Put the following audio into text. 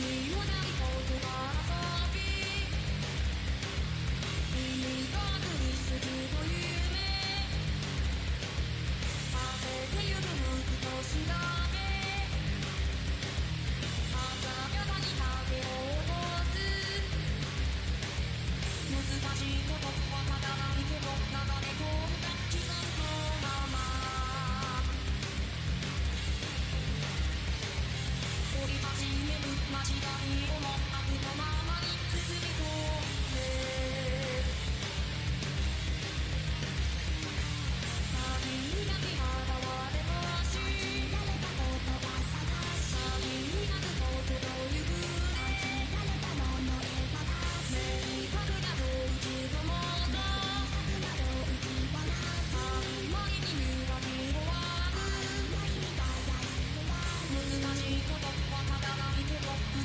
me You.